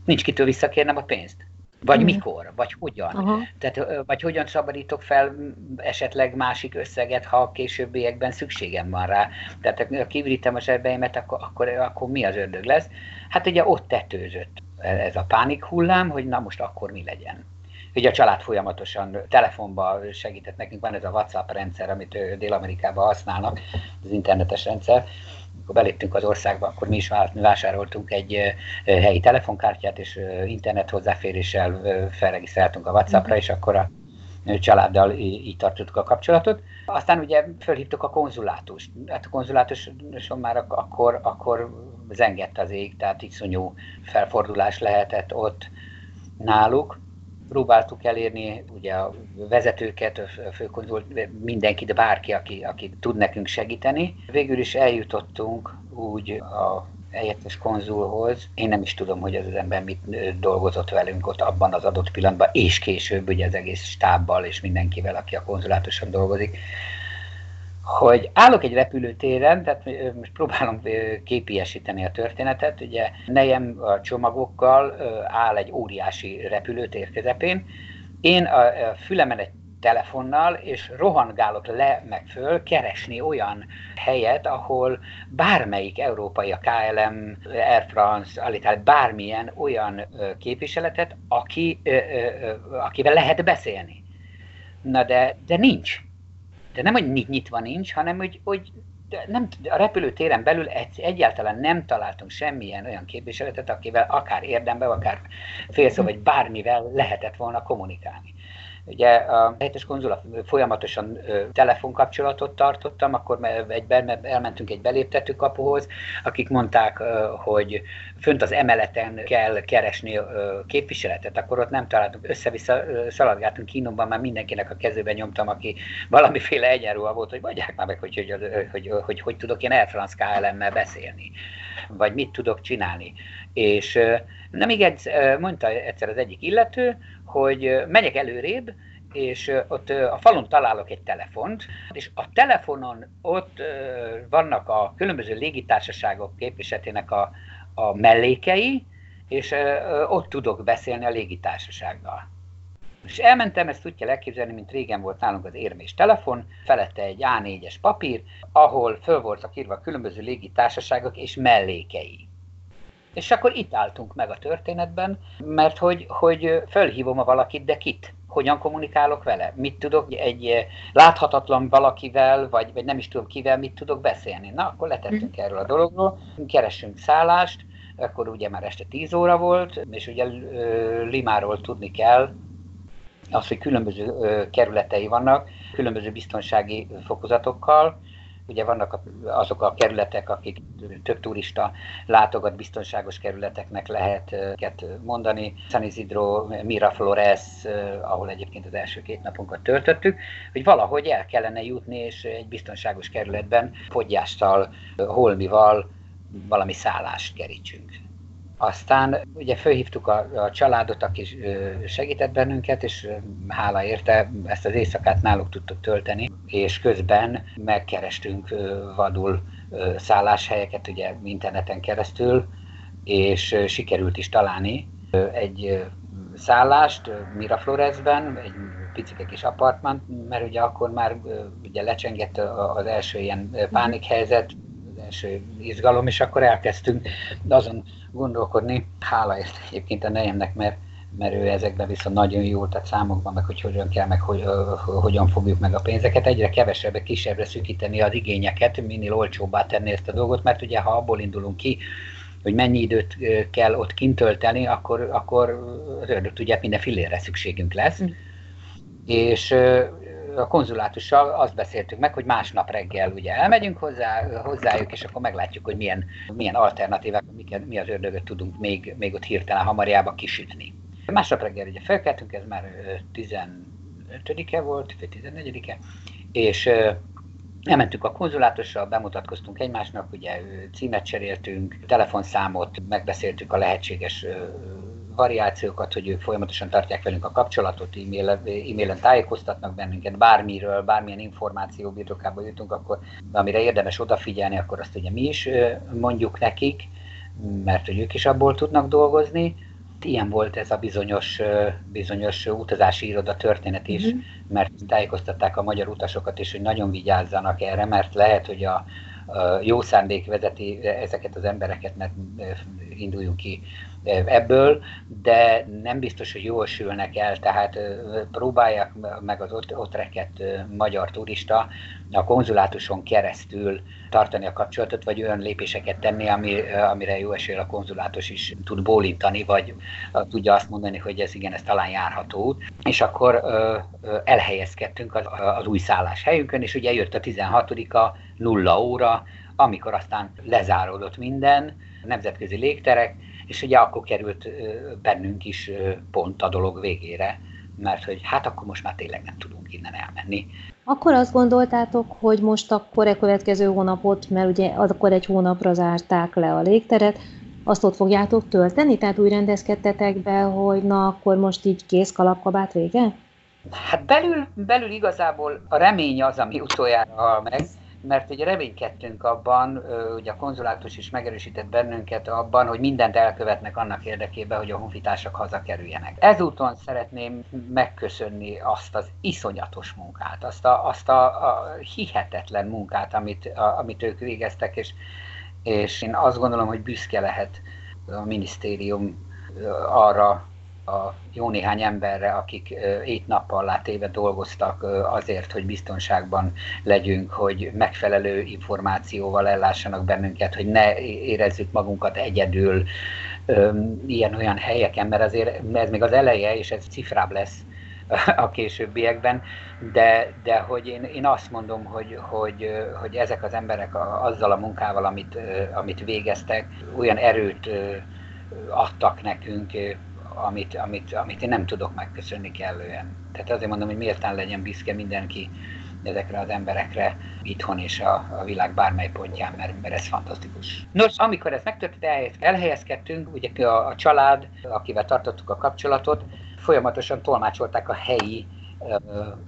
nincs kitől visszakérnem a pénzt. Vagy mm. mikor, vagy hogyan. Aha. Tehát, vagy hogyan szabadítok fel esetleg másik összeget, ha a későbbiekben szükségem van rá. Tehát ha kivirítem a zsebeimet, akkor, akkor, akkor mi az ördög lesz? Hát ugye ott tetőzött ez a pánik hullám, hogy na most akkor mi legyen. Ugye a család folyamatosan telefonba segített nekünk, van ez a WhatsApp rendszer, amit Dél-Amerikában használnak, az internetes rendszer, amikor beléptünk az országba, akkor mi is vásároltunk egy helyi telefonkártyát, és internet hozzáféréssel felregisztráltunk a WhatsAppra, és akkor a családdal így tartottuk a kapcsolatot. Aztán ugye fölhívtuk a konzulátust. Hát a konzulátuson már akkor, akkor zengett az ég, tehát iszonyú felfordulás lehetett ott náluk próbáltuk elérni ugye a vezetőket, a főkonzul, mindenki, de bárki, aki, aki tud nekünk segíteni. Végül is eljutottunk úgy a helyettes konzulhoz. Én nem is tudom, hogy ez az ember mit dolgozott velünk ott abban az adott pillanatban, és később ugye az egész stábbal és mindenkivel, aki a konzulátuson dolgozik hogy állok egy repülőtéren, tehát most próbálom képiesíteni a történetet, ugye nejem a csomagokkal áll egy óriási repülőtér közepén, én a fülemen egy telefonnal, és rohangálok le meg föl keresni olyan helyet, ahol bármelyik európai, a KLM, Air France, Alitalia, bármilyen olyan képviseletet, aki, akivel lehet beszélni. Na de, de nincs de nem, hogy nyitva nincs, hanem hogy, hogy nem, a repülőtéren belül egy, egyáltalán nem találtunk semmilyen olyan képviseletet, akivel akár érdemben, akár félszó, vagy bármivel lehetett volna kommunikálni. Ugye a helyettes konzula folyamatosan telefonkapcsolatot tartottam, akkor egyben elmentünk egy beléptető kapuhoz, akik mondták, hogy fönt az emeleten kell keresni képviseletet, akkor ott nem találtunk, össze-vissza szaladgáltunk kínomban, már mindenkinek a kezébe nyomtam, aki valamiféle egyenruha volt, hogy mondják már meg, hogy hogy, hogy, hogy, hogy, hogy tudok én Air beszélni, vagy mit tudok csinálni. És nem igen, mondta egyszer az egyik illető, hogy megyek előrébb, és ott a falon találok egy telefont, és a telefonon ott vannak a különböző légitársaságok képviseletének a, a mellékei, és ott tudok beszélni a légitársasággal. És elmentem, ezt úgy kell elképzelni, mint régen volt nálunk az érmés telefon, felette egy A4-es papír, ahol föl voltak írva a különböző légitársaságok és mellékei. És akkor itt álltunk meg a történetben, mert hogy, hogy fölhívom a valakit, de kit? Hogyan kommunikálok vele? Mit tudok egy láthatatlan valakivel, vagy, vagy nem is tudom kivel, mit tudok beszélni? Na, akkor letettünk mm. erről a dologról, keressünk szállást, akkor ugye már este 10 óra volt, és ugye Limáról tudni kell, az, hogy különböző kerületei vannak, különböző biztonsági fokozatokkal, Ugye vannak azok a kerületek, akik több turista látogat, biztonságos kerületeknek lehet őket mondani. San Isidro, Miraflores, ahol egyébként az első két napunkat töltöttük, hogy valahogy el kellene jutni, és egy biztonságos kerületben fogyással, holmival valami szállást kerítsünk. Aztán ugye fölhívtuk a, a családot, aki segített bennünket, és hála érte ezt az éjszakát náluk tudtuk tölteni, és közben megkerestünk vadul szálláshelyeket ugye interneten keresztül, és sikerült is találni egy szállást Mirafloresben, egy picike kis apartman, mert ugye akkor már ugye lecsengett az első ilyen pánikhelyzet, az első izgalom, és akkor elkezdtünk azon gondolkodni. Hála ezt egyébként a nejemnek, mert mert ő ezekben viszont nagyon jó, tehát számokban, meg hogy hogyan kell, meg hogy, uh, hogyan fogjuk meg a pénzeket, egyre kevesebbre, kisebbre szűkíteni az igényeket, minél olcsóbbá tenni ezt a dolgot, mert ugye ha abból indulunk ki, hogy mennyi időt kell ott kint tölteni, akkor, akkor az ördög tudják, minden fillére szükségünk lesz. Mm. És a konzulátussal azt beszéltük meg, hogy másnap reggel ugye elmegyünk hozzá, hozzájuk, és akkor meglátjuk, hogy milyen, milyen alternatívák, mi az ördögöt tudunk még, még ott hirtelen hamarjába kisütni. Másnap reggel ugye felkeltünk, ez már 15-e volt, vagy 14-e, és Elmentünk a konzulátusra, bemutatkoztunk egymásnak, ugye címet cseréltünk, telefonszámot, megbeszéltük a lehetséges variációkat, hogy ők folyamatosan tartják velünk a kapcsolatot, e-mailen, tájékoztatnak bennünket bármiről, bármilyen információ birtokába jutunk, akkor amire érdemes odafigyelni, akkor azt ugye mi is mondjuk nekik, mert hogy ők is abból tudnak dolgozni. Ilyen volt ez a bizonyos, bizonyos utazási iroda történet is, mm-hmm. mert tájékoztatták a magyar utasokat is, hogy nagyon vigyázzanak erre, mert lehet, hogy a, jó szándék vezeti ezeket az embereket, mert induljunk ki ebből, de nem biztos, hogy jól sülnek el, tehát próbálják meg az ott, ott rekett magyar turista a konzulátuson keresztül tartani a kapcsolatot, vagy olyan lépéseket tenni, ami, amire jó esélye a konzulátus is tud bólintani, vagy tudja azt mondani, hogy ez igen, ez talán járható út. És akkor ö, elhelyezkedtünk az, az új szállás helyünkön, és ugye jött a 16-a, nulla óra, amikor aztán lezáródott minden, nemzetközi légterek, és ugye akkor került bennünk is pont a dolog végére, mert hogy hát akkor most már tényleg nem tudunk innen elmenni. Akkor azt gondoltátok, hogy most akkor a következő hónapot, mert ugye akkor egy hónapra zárták le a légteret, azt ott fogjátok tölteni? Tehát úgy rendezkedtetek be, hogy na akkor most így kész kalapkabát vége? Hát belül, belül igazából a remény az, ami utoljára hal meg, mert ugye reménykedtünk abban, ugye a konzulátus is megerősített bennünket abban, hogy mindent elkövetnek annak érdekében, hogy a honfitársak hazakerüljenek. Ezúton szeretném megköszönni azt az iszonyatos munkát, azt a, azt a, a hihetetlen munkát, amit, a, amit ők végeztek, és, és én azt gondolom, hogy büszke lehet a minisztérium arra, a jó néhány emberre, akik éjt-nappal látéve dolgoztak azért, hogy biztonságban legyünk, hogy megfelelő információval ellássanak bennünket, hogy ne érezzük magunkat egyedül ilyen-olyan helyeken, mert azért ez még az eleje, és ez cifrább lesz a későbbiekben, de, de hogy én, én azt mondom, hogy, hogy, hogy ezek az emberek a, azzal a munkával, amit, amit végeztek, olyan erőt adtak nekünk, amit, amit, amit én nem tudok megköszönni kellően. Tehát azért mondom, hogy méltán legyen büszke mindenki ezekre az emberekre itthon és a, a világ bármely pontján, mert, mert ez fantasztikus. Nos, amikor ez megtörtént, elhelyezkedtünk, ugye a, a család, akivel tartottuk a kapcsolatot, folyamatosan tolmácsolták a helyi ö,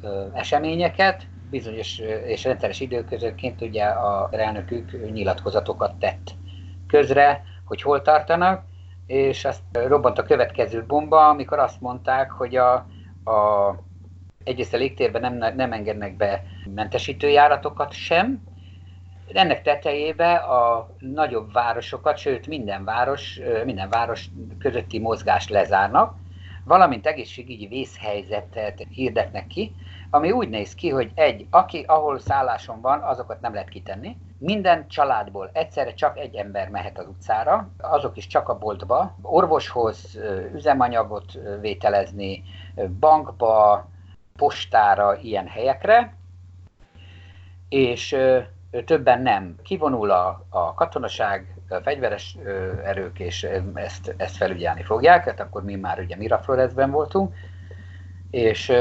ö, eseményeket, bizonyos és rendszeres időközönként ugye a elnökük nyilatkozatokat tett közre, hogy hol tartanak, és azt robbant a következő bomba, amikor azt mondták, hogy a, a egyrészt a légtérben nem, nem engednek be mentesítőjáratokat sem, ennek tetejébe a nagyobb városokat, sőt minden város, minden város közötti mozgást lezárnak, valamint egészségügyi vészhelyzetet hirdetnek ki, ami úgy néz ki, hogy egy, aki ahol szálláson van, azokat nem lehet kitenni, minden családból egyszerre csak egy ember mehet az utcára, azok is csak a boltba, orvoshoz üzemanyagot vételezni, bankba, postára, ilyen helyekre, és többen nem. Kivonul a, a katonaság, a fegyveres erők, és ezt, ezt felügyelni fogják, hát akkor mi már ugye Miraflorezben voltunk, és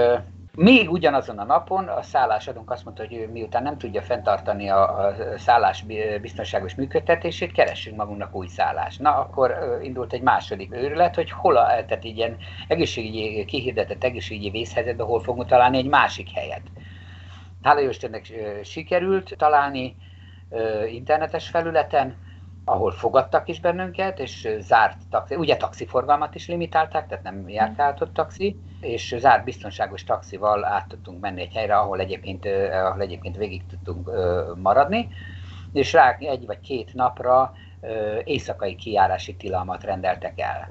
még ugyanazon a napon a szállásadónk azt mondta, hogy ő miután nem tudja fenntartani a, a szállás biztonságos működtetését, keressünk magunknak új szállást. Na, akkor indult egy második őrület, hogy hol, a, tehát ilyen egészségügyi, kihirdetett egészségügyi vészhelyzetben hol fogunk találni egy másik helyet. Hála Istennek sikerült találni internetes felületen, ahol fogadtak is bennünket, és zárt taxi, ugye taxiforgalmat is limitálták, tehát nem járkáltott taxi, és zárt biztonságos taxival át tudtunk menni egy helyre, ahol egyébként, ahol egyébként végig tudtunk maradni, és rá egy vagy két napra éjszakai kijárási tilalmat rendeltek el.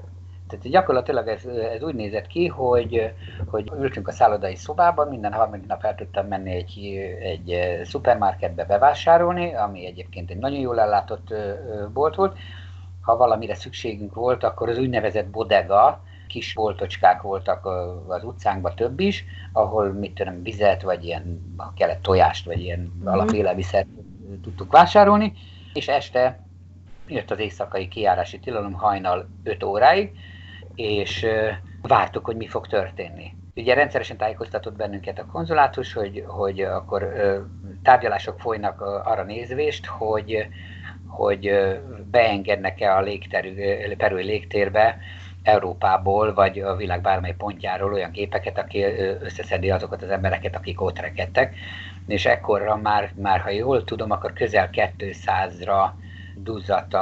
Tehát gyakorlatilag ez, ez úgy nézett ki, hogy, hogy ültünk a szállodai szobában, minden harmadik nap el tudtam menni egy, egy szupermarketbe bevásárolni, ami egyébként egy nagyon jól ellátott bolt volt. Ha valamire szükségünk volt, akkor az úgynevezett bodega, kis boltocskák voltak az utcánkban több is, ahol mit tudom, vizet, vagy ilyen, ha kellett tojást, vagy ilyen mm. alapélelmiszert tudtuk vásárolni, és este jött az éjszakai kiárási tilalom hajnal 5 óráig, és vártuk, hogy mi fog történni. Ugye rendszeresen tájékoztatott bennünket a konzulátus, hogy, hogy akkor tárgyalások folynak arra nézvést, hogy, hogy beengednek-e a légterű, perui légtérbe Európából, vagy a világ bármely pontjáról olyan gépeket, aki összeszedi azokat az embereket, akik ott rekedtek. És ekkorra már, már, ha jól tudom, akkor közel 200-ra duzzadt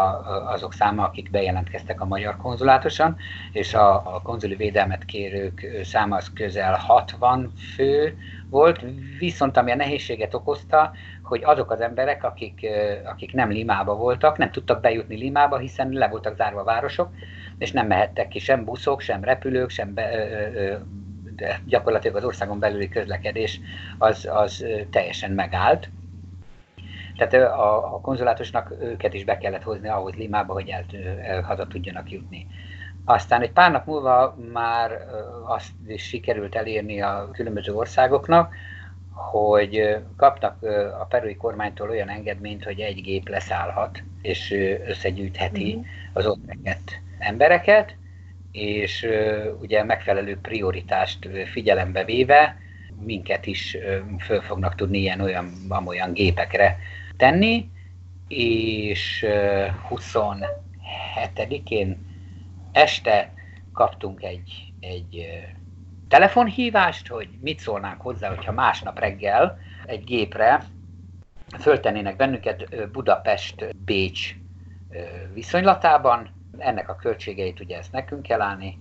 azok száma, akik bejelentkeztek a magyar konzulátuson, és a, a konzuli védelmet kérők száma az közel 60 fő volt, viszont ami a nehézséget okozta, hogy azok az emberek, akik, akik nem Limába voltak, nem tudtak bejutni Limába, hiszen le voltak zárva a városok, és nem mehettek ki sem buszok, sem repülők, sem be, ö, gyakorlatilag az országon belüli közlekedés az, az teljesen megállt. Tehát a, a konzulátusnak őket is be kellett hozni ahhoz Limába, hogy el, el, haza tudjanak jutni. Aztán egy pár nap múlva már azt is sikerült elérni a különböző országoknak, hogy kaptak a perui kormánytól olyan engedményt, hogy egy gép leszállhat, és összegyűjtheti uh-huh. az ott embereket, és ugye megfelelő prioritást figyelembe véve minket is föl fognak tudni ilyen olyan, olyan gépekre tenni, és 27-én este kaptunk egy, egy telefonhívást, hogy mit szólnánk hozzá, hogyha másnap reggel egy gépre föltennének bennünket Budapest-Bécs viszonylatában. Ennek a költségeit ugye ezt nekünk kell állni,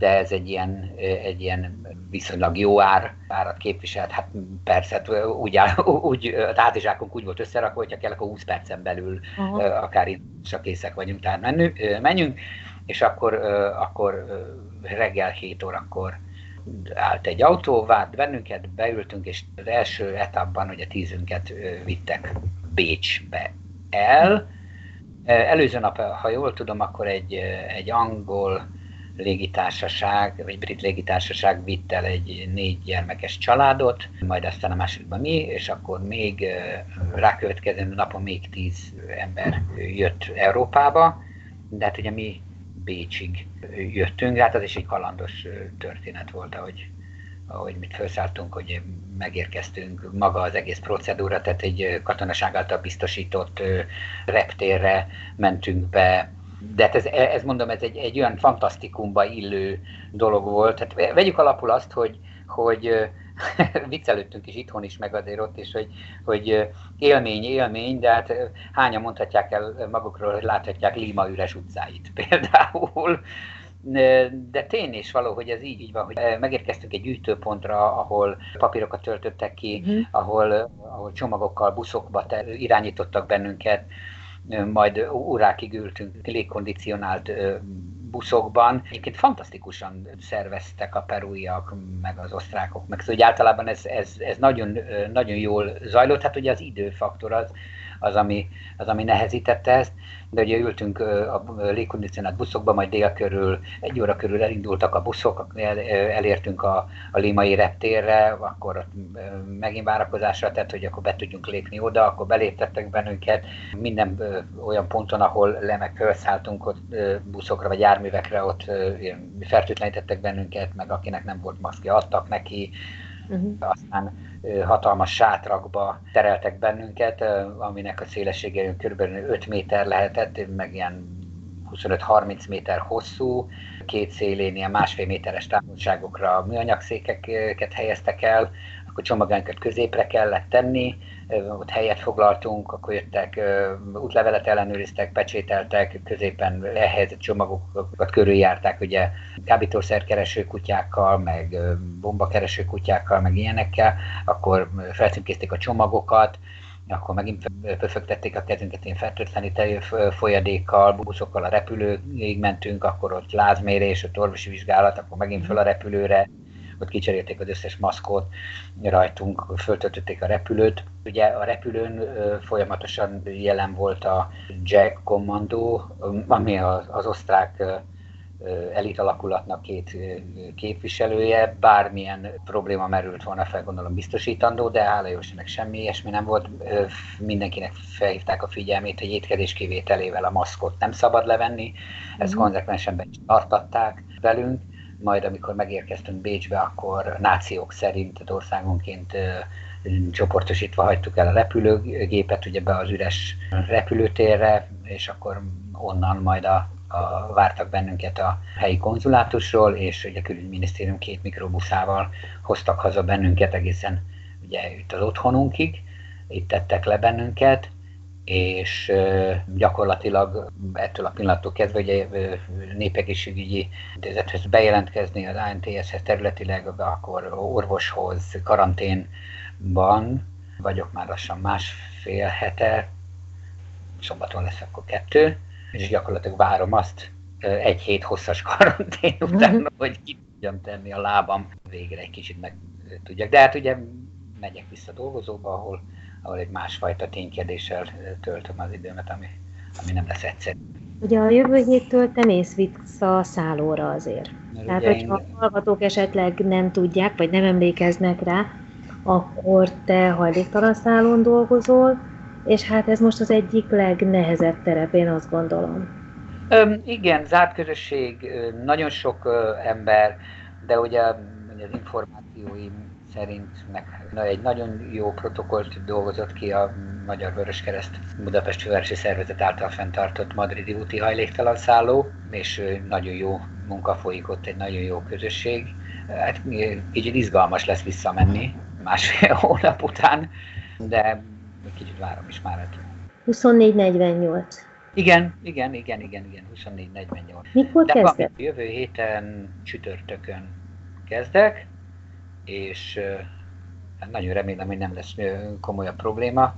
de ez egy ilyen, egy ilyen viszonylag jó ár, árat képviselt. Hát persze, hát úgy, áll, úgy a hátizsákunk úgy volt összerakva, hogyha kell, akkor 20 percen belül uh-huh. akár itt csak készek vagyunk, tehát menjünk, és akkor, akkor reggel 7 órakor állt egy autó, várt bennünket, beültünk, és az első etapban ugye tízünket vittek Bécsbe el. Előző nap, ha jól tudom, akkor egy, egy angol légitársaság, vagy brit légitársaság vitt el egy négy gyermekes családot, majd aztán a másodikban mi, és akkor még rákövetkező napon még tíz ember jött Európába, de hát ugye mi Bécsig jöttünk, hát az is egy kalandos történet volt, ahogy, ahogy mit felszálltunk, hogy megérkeztünk, maga az egész procedúra, tehát egy katonaság által biztosított reptérre mentünk be, de hát ez, ez mondom, ez egy, egy olyan fantasztikumba illő dolog volt. Hát vegyük alapul azt, hogy, hogy viccelődtünk is itthon is, meg azért ott is, hogy, hogy élmény, élmény, de hát hányan mondhatják el magukról, hogy láthatják Lima üres utcáit például. De tény is való, hogy ez így, így van, hogy megérkeztünk egy gyűjtőpontra, ahol papírokat töltöttek ki, uh-huh. ahol, ahol csomagokkal, buszokba irányítottak bennünket, majd órákig ültünk légkondicionált buszokban. Egyébként fantasztikusan szerveztek a perúiak, meg az osztrákok, meg szóval általában ez, ez, ez nagyon, nagyon jól zajlott. Hát ugye az időfaktor az, az ami, az, ami nehezítette ezt, de ugye ültünk a légkondicionált buszokba, majd dél körül, egy óra körül elindultak a buszok, el, elértünk a, a limai reptérre, akkor megint várakozásra tett, hogy akkor be tudjunk lépni oda, akkor beléptettek bennünket, minden olyan ponton, ahol le meg felszálltunk ott buszokra vagy járművekre, ott fertőtlenítettek bennünket, meg akinek nem volt maszkja, adtak neki, uh-huh. aztán hatalmas sátrakba tereltek bennünket, aminek a szélessége kb. 5 méter lehetett, meg ilyen 25-30 méter hosszú, két szélén ilyen másfél méteres távolságokra műanyagszékeket helyeztek el, akkor csomagánkat középre kellett tenni, ott helyet foglaltunk, akkor jöttek, útlevelet ellenőriztek, pecsételtek, középen lehelyezett csomagokat körüljárták, ugye kábítószerkereső kutyákkal, meg bombakereső kutyákkal, meg ilyenekkel, akkor felcímkézték a csomagokat, akkor megint pöfögtették a kezünket én fertőtlenítő folyadékkal, buszokkal a repülőig mentünk, akkor ott lázmérés, ott orvosi vizsgálat, akkor megint föl a repülőre, ott kicserélték az összes maszkot rajtunk, föltöltötték a repülőt. Ugye a repülőn folyamatosan jelen volt a Jack Commando, ami az, az osztrák elit alakulatnak két képviselője, bármilyen probléma merült volna fel, gondolom biztosítandó, de hála Jóistennek semmi ilyesmi nem volt. Mindenkinek felhívták a figyelmét, hogy étkezés kivételével a maszkot nem szabad levenni, ezt mm. konzekvensen be is tartatták velünk, majd amikor megérkeztünk Bécsbe, akkor nációk szerint, tehát országonként csoportosítva hagytuk el a repülőgépet ugye be az üres repülőtérre, és akkor onnan majd a, a, vártak bennünket a helyi konzulátusról, és ugye a külügyminisztérium két mikrobuszával hoztak haza bennünket egészen ugye itt az otthonunkig, itt tettek le bennünket, és gyakorlatilag ettől a pillanattól kezdve ugye népegészségügyi intézethez bejelentkezni az ANTS-hez területileg, akkor orvoshoz, karanténban vagyok már lassan másfél hete, szombaton lesz akkor kettő, és gyakorlatilag várom azt egy hét hosszas karantén után, hogy ki tudjam tenni a lábam, végre egy kicsit meg tudjak. De hát ugye megyek vissza dolgozóba, ahol ahol egy másfajta ténykedéssel töltöm az időmet, ami, ami nem lesz egyszerű. Ugye a jövő héttől te mész vissza a szállóra azért. Mert Tehát, hogyha én... a hallgatók esetleg nem tudják, vagy nem emlékeznek rá, akkor te hajléktalan szállón dolgozol, és hát ez most az egyik legnehezebb terep, én azt gondolom. Öm, igen, zárt közösség, nagyon sok ember, de ugye az információim szerint meg egy nagyon jó protokollt dolgozott ki a Magyar Vöröskereszt Budapest Fővárosi Szervezet által fenntartott madridi úti hajléktalan szálló, és nagyon jó munka folyik ott, egy nagyon jó közösség. Hát kicsit izgalmas lesz visszamenni másfél hónap után, de kicsit várom is már. 24-48. Igen, igen, igen, igen, igen, 24-48. Mikor De kezded? Jövő héten csütörtökön kezdek, és hát nagyon remélem, hogy nem lesz komolyabb probléma.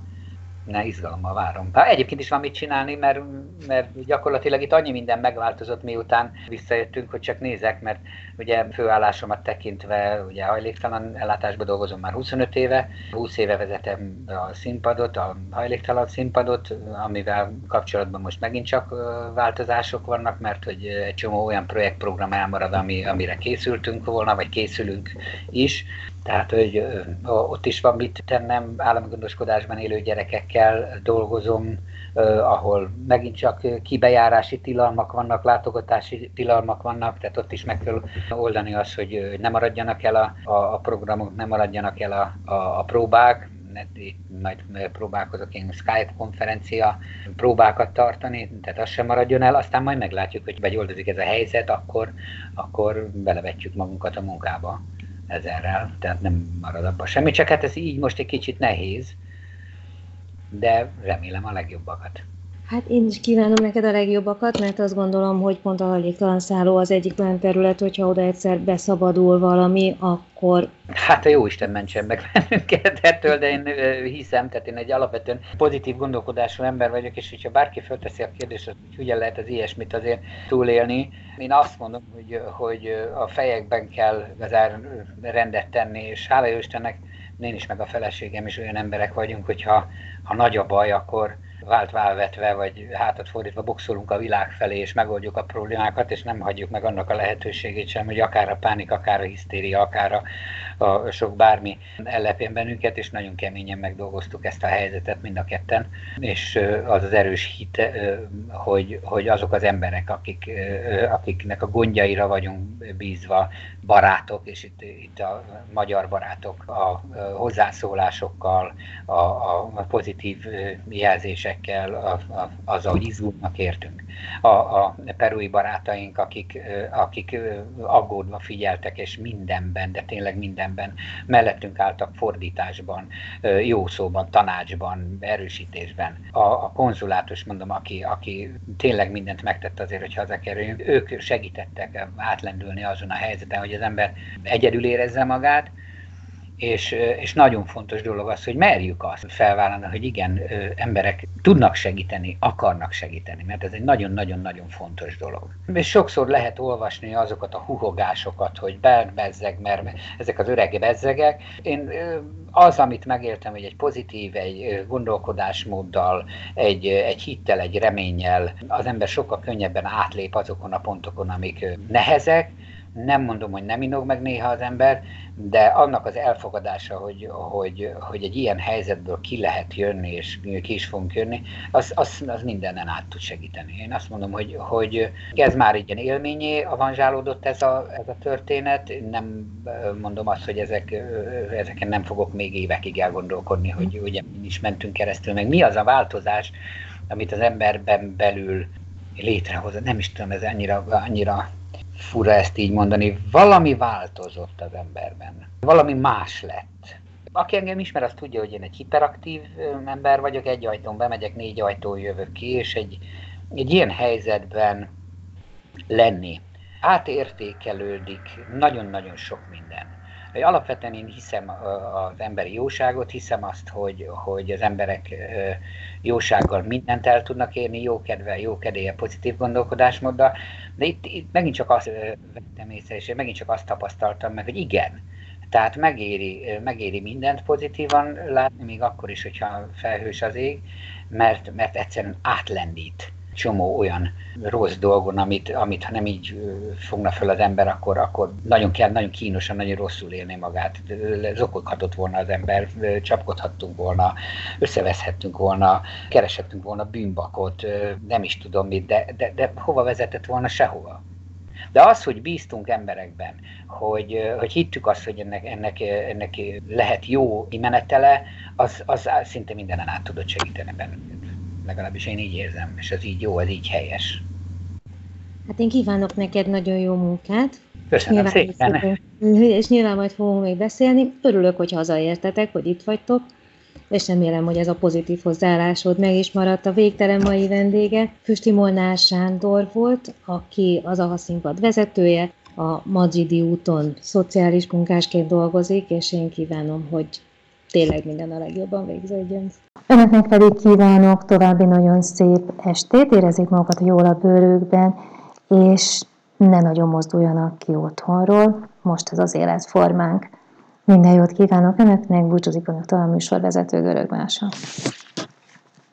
Ne, izgalommal várom. Hát egyébként is van mit csinálni, mert, mert gyakorlatilag itt annyi minden megváltozott, miután visszajöttünk, hogy csak nézek, mert ugye főállásomat tekintve, ugye hajléktalan ellátásban dolgozom már 25 éve, 20 éve vezetem a színpadot, a hajléktalan színpadot, amivel kapcsolatban most megint csak változások vannak, mert hogy egy csomó olyan projektprogram elmarad, ami, amire készültünk volna, vagy készülünk is, tehát, hogy ott is van mit tennem, állami gondoskodásban élő gyerekekkel dolgozom, ahol megint csak kibejárási tilalmak vannak, látogatási tilalmak vannak, tehát ott is meg kell oldani azt, hogy ne maradjanak el a, a, programok, ne maradjanak el a, a, a próbák, itt majd próbálkozok én Skype konferencia próbákat tartani, tehát az sem maradjon el, aztán majd meglátjuk, hogy vagy ez a helyzet, akkor, akkor belevetjük magunkat a munkába ezerrel, tehát nem marad abban semmi, csak hát ez így most egy kicsit nehéz, de remélem a legjobbakat. Hát én is kívánom neked a legjobbakat, mert azt gondolom, hogy pont a hajléktalan szálló az egyik olyan terület, hogyha oda egyszer beszabadul valami, akkor... Hát a jó Isten mentsen meg bennünket ettől, de én hiszem, tehát én egy alapvetően pozitív gondolkodású ember vagyok, és hogyha bárki fölteszi a kérdést, hogy hogyan lehet az ilyesmit azért túlélni, én azt mondom, hogy, hogy a fejekben kell igazán rendet tenni, és hála jó Istennek, én is meg a feleségem is olyan emberek vagyunk, hogyha ha nagy a baj, akkor vált válvetve, vagy hátat fordítva boxolunk a világ felé, és megoldjuk a problémákat, és nem hagyjuk meg annak a lehetőségét sem, hogy akár a pánik, akár a hisztéria, akár a, a sok bármi ellepjen bennünket, és nagyon keményen megdolgoztuk ezt a helyzetet mind a ketten, és az az erős hit, hogy, hogy azok az emberek, akik, akiknek a gondjaira vagyunk bízva, barátok, és itt, itt a magyar barátok a hozzászólásokkal, a, a pozitív jelzésekkel, a, a, azzal, hogy izgulnak értünk. A, a perui barátaink, akik, akik aggódva figyeltek, és mindenben, de tényleg mindenben mellettünk álltak fordításban, jó szóban, tanácsban, erősítésben. A, a konzulátus, mondom, aki, aki tényleg mindent megtett azért, hogy hazakerüljünk, ők segítettek átlendülni azon a helyzeten, hogy az ember egyedül érezze magát, és, és nagyon fontos dolog az, hogy merjük azt felvállalni, hogy igen, emberek tudnak segíteni, akarnak segíteni, mert ez egy nagyon-nagyon-nagyon fontos dolog. És sokszor lehet olvasni azokat a huhogásokat, hogy bezzeg, mert ezek az öreg bezzegek. Én az, amit megéltem, hogy egy pozitív, egy gondolkodásmóddal, egy, egy hittel, egy reménnyel az ember sokkal könnyebben átlép azokon a pontokon, amik nehezek, Nem mondom, hogy nem inog meg néha az ember, de annak az elfogadása, hogy, hogy, hogy egy ilyen helyzetből ki lehet jönni, és ki is fogunk jönni, az, az, az mindenen át tud segíteni. Én azt mondom, hogy, hogy ez már egy ilyen élményé avanzsálódott ez a, ez a történet. Nem mondom azt, hogy ezek, ezeken nem fogok még évekig elgondolkodni, hogy ugye mi is mentünk keresztül, meg mi az a változás, amit az emberben belül létrehoz. Nem is tudom, ez annyira, annyira fura ezt így mondani, valami változott az emberben. Valami más lett. Aki engem ismer, az tudja, hogy én egy hiperaktív ember vagyok, egy ajtón bemegyek, négy ajtón jövök ki, és egy, egy ilyen helyzetben lenni. Átértékelődik nagyon-nagyon sok minden. Alapvetően én hiszem az emberi jóságot, hiszem azt, hogy, hogy az emberek jósággal mindent el tudnak érni, jókedvel, jókedélye, pozitív gondolkodásmóddal, de itt, itt megint csak azt vettem észre, és én megint csak azt tapasztaltam meg, hogy igen, tehát megéri, megéri mindent pozitívan látni, még akkor is, hogyha felhős az ég, mert, mert egyszerűen átlendít csomó olyan rossz dolgon, amit, amit ha nem így fogna fel az ember, akkor, akkor nagyon kell, nagyon kínosan, nagyon rosszul élni magát. Zokoghatott volna az ember, csapkodhattunk volna, összeveszhettünk volna, kereshettünk volna bűnbakot, nem is tudom mit, de, de, de hova vezetett volna sehova. De az, hogy bíztunk emberekben, hogy, hogy hittük azt, hogy ennek, ennek, ennek lehet jó menetele, az, az szinte mindenen át tudott segíteni bennünket legalábbis én így érzem, és ez így jó, ez így helyes. Hát én kívánok neked nagyon jó munkát. Köszönöm nyilván szépen. És nyilván majd fogunk még beszélni. Örülök, hogy hazaértetek, hogy itt vagytok, és remélem, hogy ez a pozitív hozzáállásod meg is maradt. A végtelen mai vendége Füsti Molnár Sándor volt, aki az a színpad vezetője, a Madridi úton szociális munkásként dolgozik, és én kívánom, hogy tényleg minden a legjobban végződjön. Önöknek pedig kívánok további nagyon szép estét, érezzék magukat jól a bőrükben, és ne nagyon mozduljanak ki otthonról, most ez az életformánk. Minden jót kívánok Önöknek, búcsúzik Önöktől a műsorvezető Görög Mása.